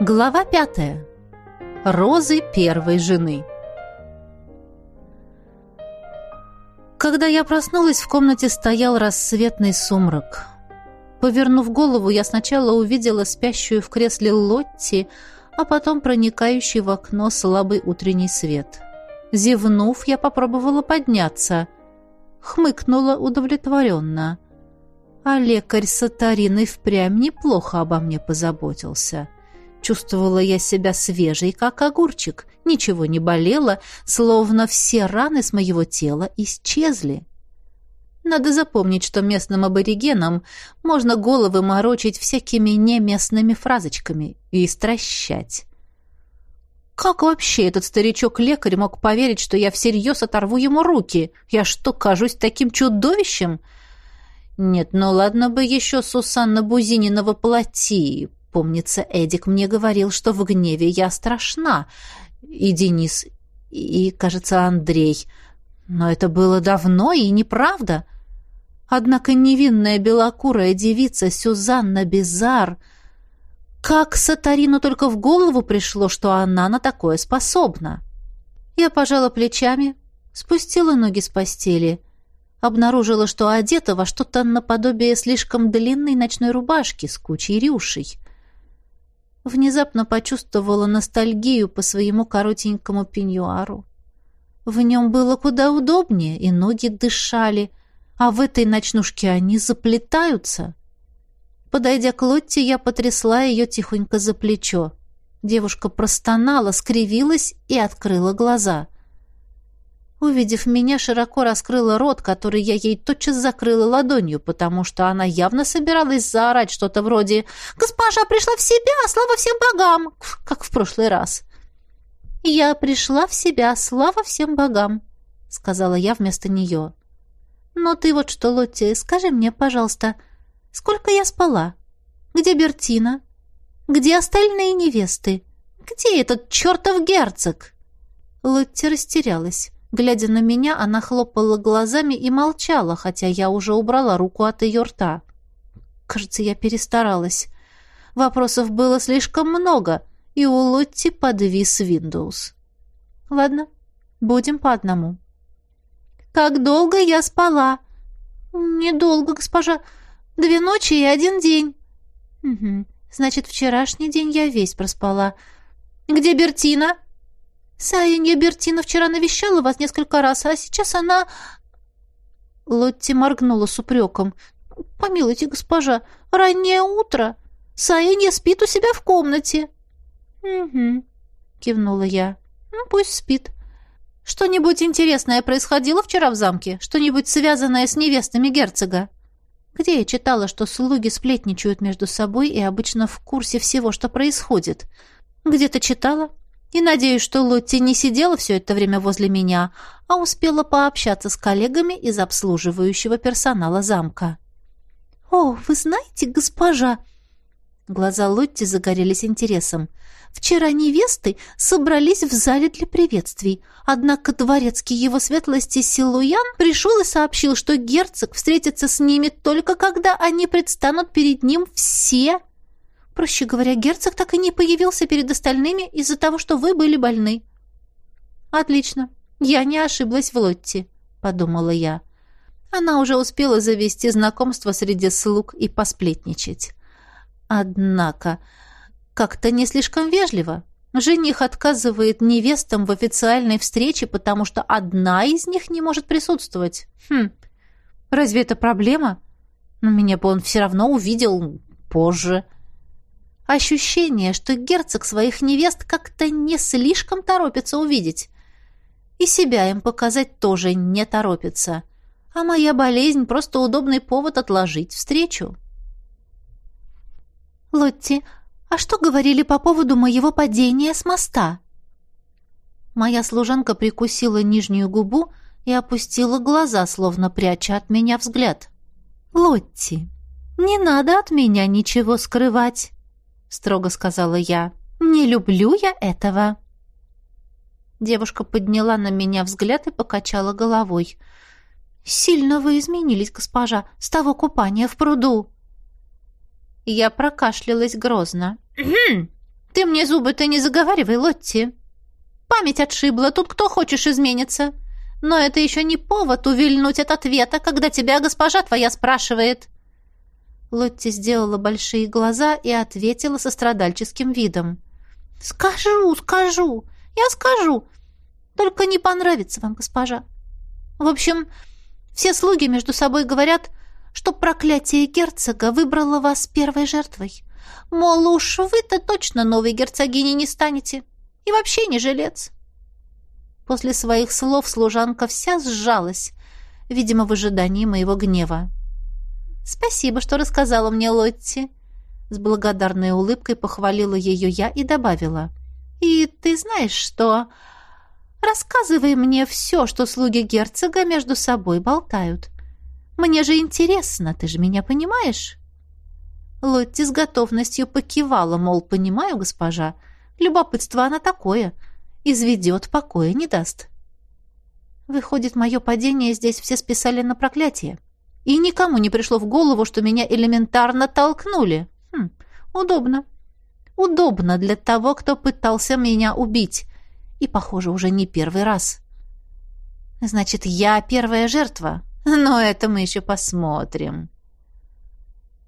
Глава пятая. Розы первой жены. Когда я проснулась, в комнате стоял рассветный сумрак. Повернув голову, я сначала увидела спящую в кресле Лотти, а потом проникающий в окно слабый утренний свет. Зевнув, я попробовала подняться. Хмыкнула удовлетворенно. А лекарь Сатарин и впрямь неплохо обо мне позаботился. Чувствовала я себя свежей, как огурчик. Ничего не болело, словно все раны с моего тела исчезли. Надо запомнить, что местным аборигенам можно головы морочить всякими неместными фразочками и стращать. Как вообще этот старичок-лекарь мог поверить, что я всерьез оторву ему руки? Я что, кажусь таким чудовищем? Нет, ну ладно бы еще Сусанна Бузинина воплоти. Помнится, Эдик мне говорил, что в гневе я страшна. И Денис, и, кажется, Андрей. Но это было давно и неправда. Однако невинная белокурая девица Сюзанна Бизар... Как Сатарину только в голову пришло, что она на такое способна? Я пожала плечами, спустила ноги с постели — обнаружила, что одета во что-то наподобие слишком длинной ночной рубашки с кучей рюшей. Внезапно почувствовала ностальгию по своему коротенькому пеньюару. В нем было куда удобнее, и ноги дышали, а в этой ночнушке они заплетаются. Подойдя к Лотте, я потрясла ее тихонько за плечо. Девушка простонала, скривилась и открыла глаза — Увидев меня, широко раскрыла рот, который я ей тотчас закрыла ладонью, потому что она явно собиралась заорать что-то вроде «Госпожа пришла в себя, слава всем богам!» как в прошлый раз. «Я пришла в себя, слава всем богам», — сказала я вместо нее. «Но ты вот что, Лотти, скажи мне, пожалуйста, сколько я спала? Где Бертина? Где остальные невесты? Где этот чертов герцог?» Лотти растерялась. Глядя на меня, она хлопала глазами и молчала, хотя я уже убрала руку от ее рта. Кажется, я перестаралась. Вопросов было слишком много, и у Лотти подвис Windows. Ладно, будем по одному. «Как долго я спала?» «Недолго, госпожа. Две ночи и один день». «Угу. Значит, вчерашний день я весь проспала. Где Бертина?» «Саинья Бертина вчера навещала вас несколько раз, а сейчас она...» Лотти моргнула с упреком. «Помилуйте, госпожа, раннее утро. Саинья спит у себя в комнате». «Угу», — кивнула я. «Ну, пусть спит. Что-нибудь интересное происходило вчера в замке? Что-нибудь связанное с невестами герцога?» Где я читала, что слуги сплетничают между собой и обычно в курсе всего, что происходит? Где-то читала, и надеюсь, что Лотти не сидела все это время возле меня, а успела пообщаться с коллегами из обслуживающего персонала замка. «О, вы знаете, госпожа...» Глаза Лотти загорелись интересом. «Вчера невесты собрались в зале для приветствий, однако дворецкий его светлости Силуян пришел и сообщил, что герцог встретится с ними только когда они предстанут перед ним все Проще говоря, герцог так и не появился перед остальными из-за того, что вы были больны. Отлично. Я не ошиблась в Лотти, подумала я. Она уже успела завести знакомство среди слуг и посплетничать. Однако, как-то не слишком вежливо. Жених отказывает невестам в официальной встрече, потому что одна из них не может присутствовать. Хм, разве это проблема? Но меня бы он все равно увидел позже. — Ощущение, что герцог своих невест как-то не слишком торопится увидеть. И себя им показать тоже не торопится. А моя болезнь — просто удобный повод отложить встречу. «Лотти, а что говорили по поводу моего падения с моста?» Моя служанка прикусила нижнюю губу и опустила глаза, словно пряча от меня взгляд. «Лотти, не надо от меня ничего скрывать». — строго сказала я. «Не люблю я этого». Девушка подняла на меня взгляд и покачала головой. «Сильно вы изменились, госпожа, с того купания в пруду». Я прокашлялась грозно. Ты мне зубы-то не заговаривай, Лотти. Память отшибла, тут кто хочешь изменится. Но это еще не повод увильнуть от ответа, когда тебя госпожа твоя спрашивает». Лотти сделала большие глаза и ответила со страдальческим видом. «Скажу, скажу, я скажу. Только не понравится вам, госпожа. В общем, все слуги между собой говорят, что проклятие герцога выбрало вас первой жертвой. Мол, уж вы-то точно новой герцогиней не станете. И вообще не жилец. После своих слов служанка вся сжалась, видимо, в ожидании моего гнева. «Спасибо, что рассказала мне Лотти». С благодарной улыбкой похвалила ее я и добавила. «И ты знаешь, что...» «Рассказывай мне все, что слуги герцога между собой болтают. Мне же интересно, ты же меня понимаешь?» Лотти с готовностью покивала, мол, понимаю, госпожа. Любопытство она такое — изведет, покоя не даст. Выходит, мое падение здесь все списали на проклятие. И никому не пришло в голову, что меня элементарно толкнули. Хм, удобно. Удобно для того, кто пытался меня убить. И, похоже, уже не первый раз. Значит, я первая жертва. Но это мы еще посмотрим.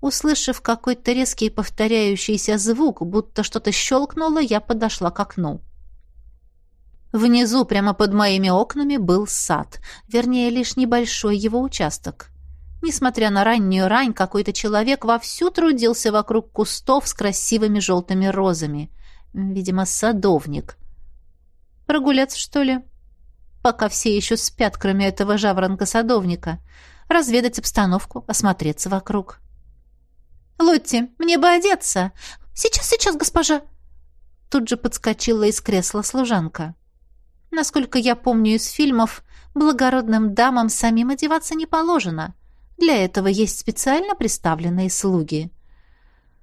Услышав какой-то резкий повторяющийся звук, будто что-то щелкнуло, я подошла к окну. Внизу, прямо под моими окнами, был сад, вернее, лишь небольшой его участок. Несмотря на раннюю рань, какой-то человек вовсю трудился вокруг кустов с красивыми желтыми розами. Видимо, садовник. Прогуляться, что ли? Пока все еще спят, кроме этого жаворонка-садовника. Разведать обстановку, осмотреться вокруг. «Лотти, мне бы одеться!» «Сейчас, сейчас, госпожа!» Тут же подскочила из кресла служанка. Насколько я помню из фильмов, благородным дамам самим одеваться не положено. Для этого есть специально представленные слуги.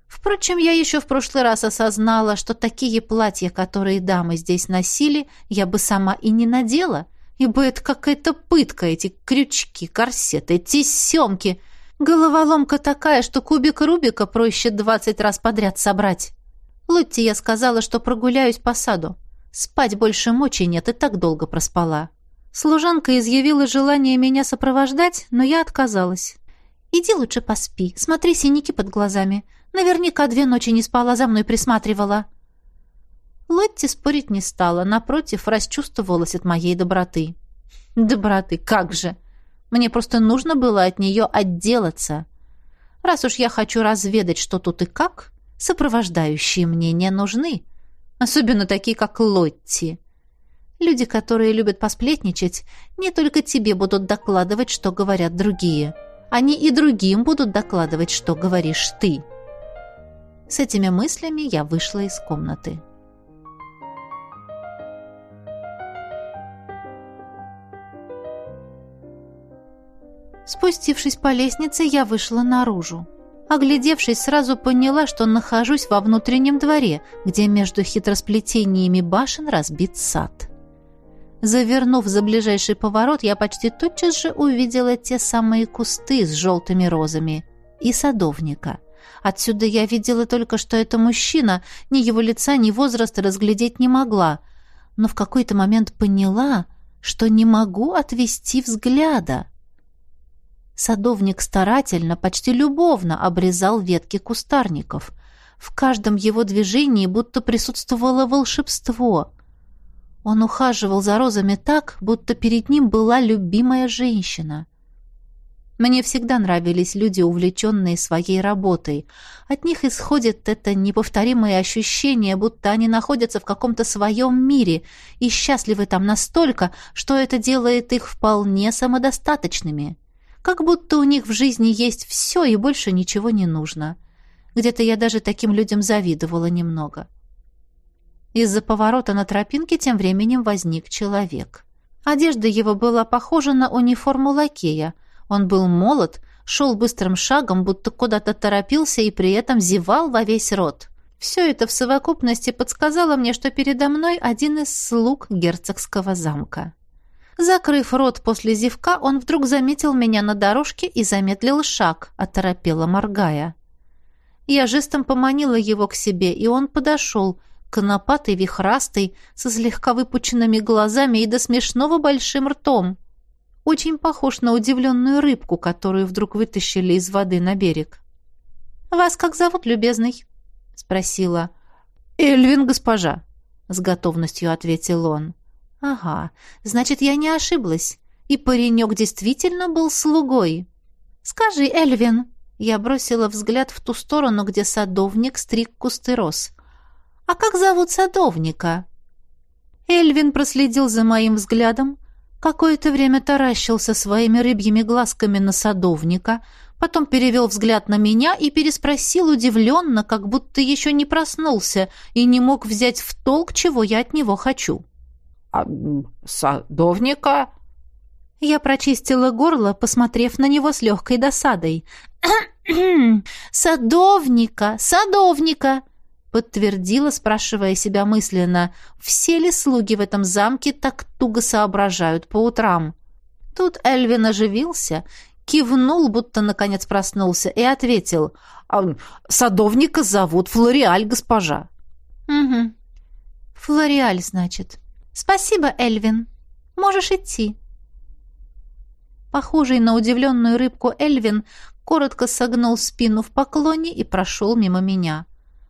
Впрочем, я еще в прошлый раз осознала, что такие платья, которые дамы здесь носили, я бы сама и не надела, ибо это какая-то пытка, эти крючки, корсеты, эти семки. Головоломка такая, что кубик Рубика проще двадцать раз подряд собрать. Лотте я сказала, что прогуляюсь по саду. Спать больше мочи нет, и так долго проспала. Служанка изъявила желание меня сопровождать, но я отказалась. «Иди лучше поспи, смотри синяки под глазами. Наверняка две ночи не спала, за мной присматривала». Лотти спорить не стала, напротив, расчувствовалась от моей доброты. «Доброты, как же! Мне просто нужно было от нее отделаться. Раз уж я хочу разведать, что тут и как, сопровождающие мне не нужны». Особенно такие, как Лотти. Люди, которые любят посплетничать, не только тебе будут докладывать, что говорят другие. Они и другим будут докладывать, что говоришь ты. С этими мыслями я вышла из комнаты. Спустившись по лестнице, я вышла наружу. Оглядевшись, сразу поняла, что нахожусь во внутреннем дворе, где между хитросплетениями башен разбит сад. Завернув за ближайший поворот, я почти тотчас же увидела те самые кусты с желтыми розами и садовника. Отсюда я видела только, что это мужчина, ни его лица, ни возраста разглядеть не могла, но в какой-то момент поняла, что не могу отвести взгляда. Садовник старательно, почти любовно обрезал ветки кустарников. В каждом его движении будто присутствовало волшебство. Он ухаживал за розами так, будто перед ним была любимая женщина. Мне всегда нравились люди, увлеченные своей работой. От них исходит это неповторимое ощущение, будто они находятся в каком-то своем мире и счастливы там настолько, что это делает их вполне самодостаточными как будто у них в жизни есть все и больше ничего не нужно. Где-то я даже таким людям завидовала немного. Из-за поворота на тропинке тем временем возник человек. Одежда его была похожа на униформу лакея. Он был молод, шел быстрым шагом, будто куда-то торопился и при этом зевал во весь рот. Все это в совокупности подсказало мне, что передо мной один из слуг герцогского замка. Закрыв рот после зевка, он вдруг заметил меня на дорожке и замедлил шаг, оторопело моргая. Я жестом поманила его к себе, и он подошел, конопатый, вихрастый, со слегка выпученными глазами и до смешного большим ртом. Очень похож на удивленную рыбку, которую вдруг вытащили из воды на берег. «Вас как зовут, любезный?» — спросила. «Эльвин, госпожа», — с готовностью ответил он. «Ага, значит, я не ошиблась. И паренек действительно был слугой. Скажи, Эльвин...» Я бросила взгляд в ту сторону, где садовник стриг кусты роз. «А как зовут садовника?» Эльвин проследил за моим взглядом, какое-то время таращился своими рыбьими глазками на садовника, потом перевел взгляд на меня и переспросил удивленно, как будто еще не проснулся и не мог взять в толк, чего я от него хочу. «А садовника?» Я прочистила горло, посмотрев на него с легкой досадой. «Садовника! Садовника!» Подтвердила, спрашивая себя мысленно, все ли слуги в этом замке так туго соображают по утрам. Тут Эльвин оживился, кивнул, будто наконец проснулся, и ответил, «А, «Садовника зовут Флориаль, госпожа». «Угу. Флориаль, значит. Спасибо, Эльвин. Можешь идти». Похожий на удивленную рыбку Эльвин коротко согнул спину в поклоне и прошел мимо меня.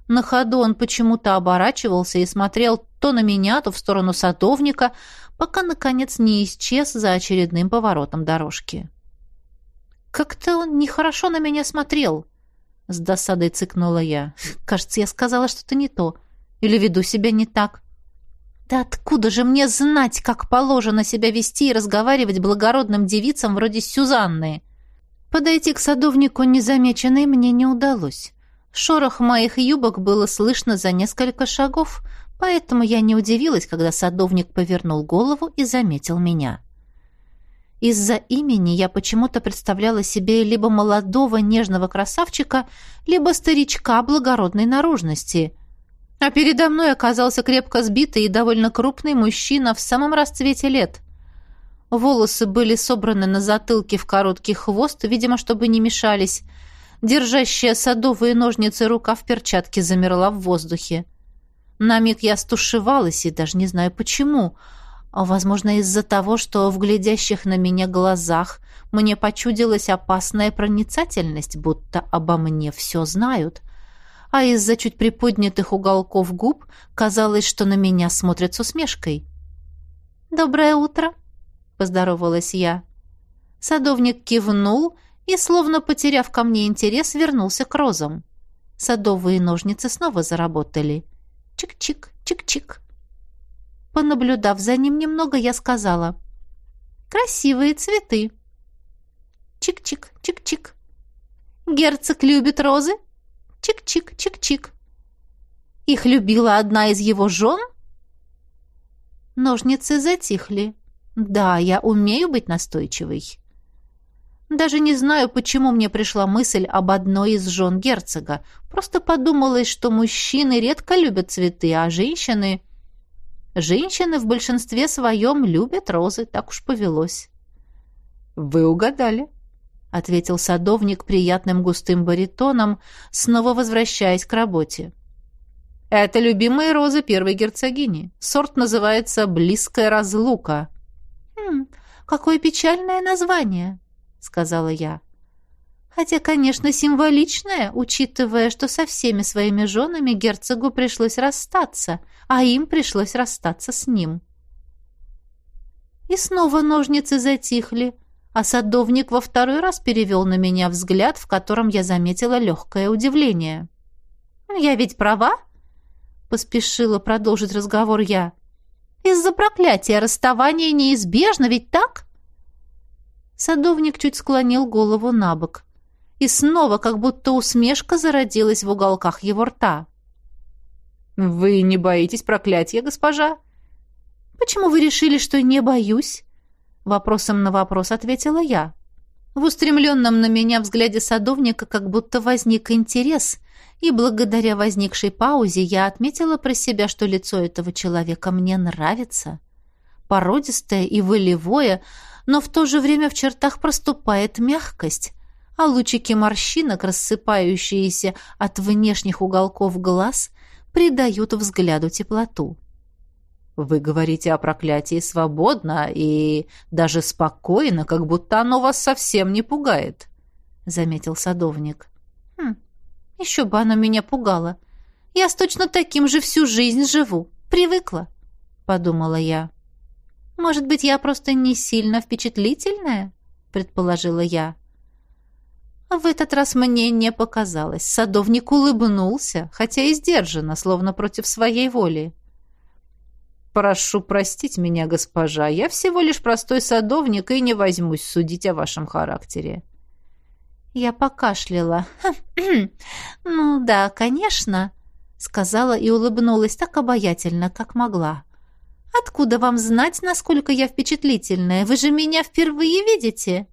На ходу он почему-то оборачивался и смотрел то на меня, то в сторону садовника, пока, наконец, не исчез за очередным поворотом дорожки. «Как-то он нехорошо на меня смотрел», — с досадой цыкнула я. «Кажется, я сказала что-то не то. Или веду себя не так». Да откуда же мне знать, как положено себя вести и разговаривать благородным девицам вроде Сюзанны? Подойти к садовнику незамеченной мне не удалось. Шорох моих юбок было слышно за несколько шагов, поэтому я не удивилась, когда садовник повернул голову и заметил меня. Из-за имени я почему-то представляла себе либо молодого нежного красавчика, либо старичка благородной наружности — а передо мной оказался крепко сбитый и довольно крупный мужчина в самом расцвете лет. Волосы были собраны на затылке в короткий хвост, видимо, чтобы не мешались. Держащая садовые ножницы рука в перчатке замерла в воздухе. На миг я стушевалась и даже не знаю почему. Возможно, из-за того, что в глядящих на меня глазах мне почудилась опасная проницательность, будто обо мне все знают а из-за чуть приподнятых уголков губ казалось, что на меня смотрят с усмешкой. «Доброе утро!» — поздоровалась я. Садовник кивнул и, словно потеряв ко мне интерес, вернулся к розам. Садовые ножницы снова заработали. Чик-чик, чик-чик. Понаблюдав за ним немного, я сказала. «Красивые цветы!» Чик-чик, чик-чик. «Герцог любит розы?» Чик-чик, чик-чик. Их любила одна из его жен? Ножницы затихли. Да, я умею быть настойчивой. Даже не знаю, почему мне пришла мысль об одной из жен герцога. Просто подумалось, что мужчины редко любят цветы, а женщины... Женщины в большинстве своем любят розы, так уж повелось. «Вы угадали», — ответил садовник приятным густым баритоном, снова возвращаясь к работе. «Это любимые розы первой герцогини. Сорт называется «Близкая разлука». «Хм, какое печальное название», — сказала я. «Хотя, конечно, символичное, учитывая, что со всеми своими женами герцогу пришлось расстаться, а им пришлось расстаться с ним». И снова ножницы затихли, — а садовник во второй раз перевел на меня взгляд, в котором я заметила легкое удивление. «Я ведь права?» — поспешила продолжить разговор я. «Из-за проклятия расставание неизбежно, ведь так?» Садовник чуть склонил голову на бок. И снова как будто усмешка зародилась в уголках его рта. «Вы не боитесь проклятия, госпожа?» «Почему вы решили, что не боюсь?» Вопросом на вопрос ответила я. В устремленном на меня взгляде садовника как будто возник интерес, и благодаря возникшей паузе я отметила про себя, что лицо этого человека мне нравится. Породистое и волевое, но в то же время в чертах проступает мягкость, а лучики морщинок, рассыпающиеся от внешних уголков глаз, придают взгляду теплоту. Вы говорите о проклятии свободно и даже спокойно, как будто оно вас совсем не пугает, — заметил садовник. Хм, еще бы оно меня пугало. Я с точно таким же всю жизнь живу. Привыкла, — подумала я. Может быть, я просто не сильно впечатлительная, — предположила я. В этот раз мне не показалось. Садовник улыбнулся, хотя и сдержанно, словно против своей воли. «Прошу простить меня, госпожа, я всего лишь простой садовник и не возьмусь судить о вашем характере». Я покашляла. «Ну да, конечно», — сказала и улыбнулась так обаятельно, как могла. «Откуда вам знать, насколько я впечатлительная? Вы же меня впервые видите?»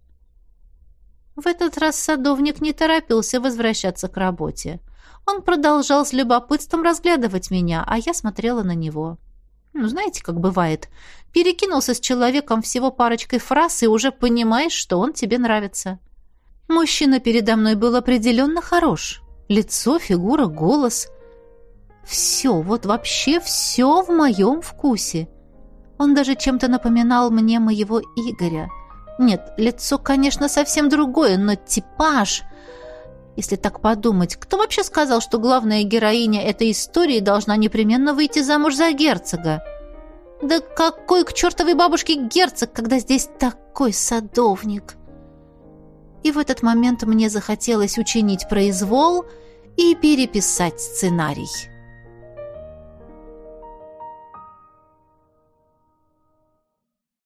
В этот раз садовник не торопился возвращаться к работе. Он продолжал с любопытством разглядывать меня, а я смотрела на него. Ну, знаете, как бывает. Перекинулся с человеком всего парочкой фраз и уже понимаешь, что он тебе нравится. Мужчина передо мной был определенно хорош. Лицо, фигура, голос. Все, вот вообще все в моем вкусе. Он даже чем-то напоминал мне моего Игоря. Нет, лицо, конечно, совсем другое, но типаж... Если так подумать, кто вообще сказал, что главная героиня этой истории должна непременно выйти замуж за герцога? Да какой к чертовой бабушке герцог, когда здесь такой садовник? И в этот момент мне захотелось учинить произвол и переписать сценарий.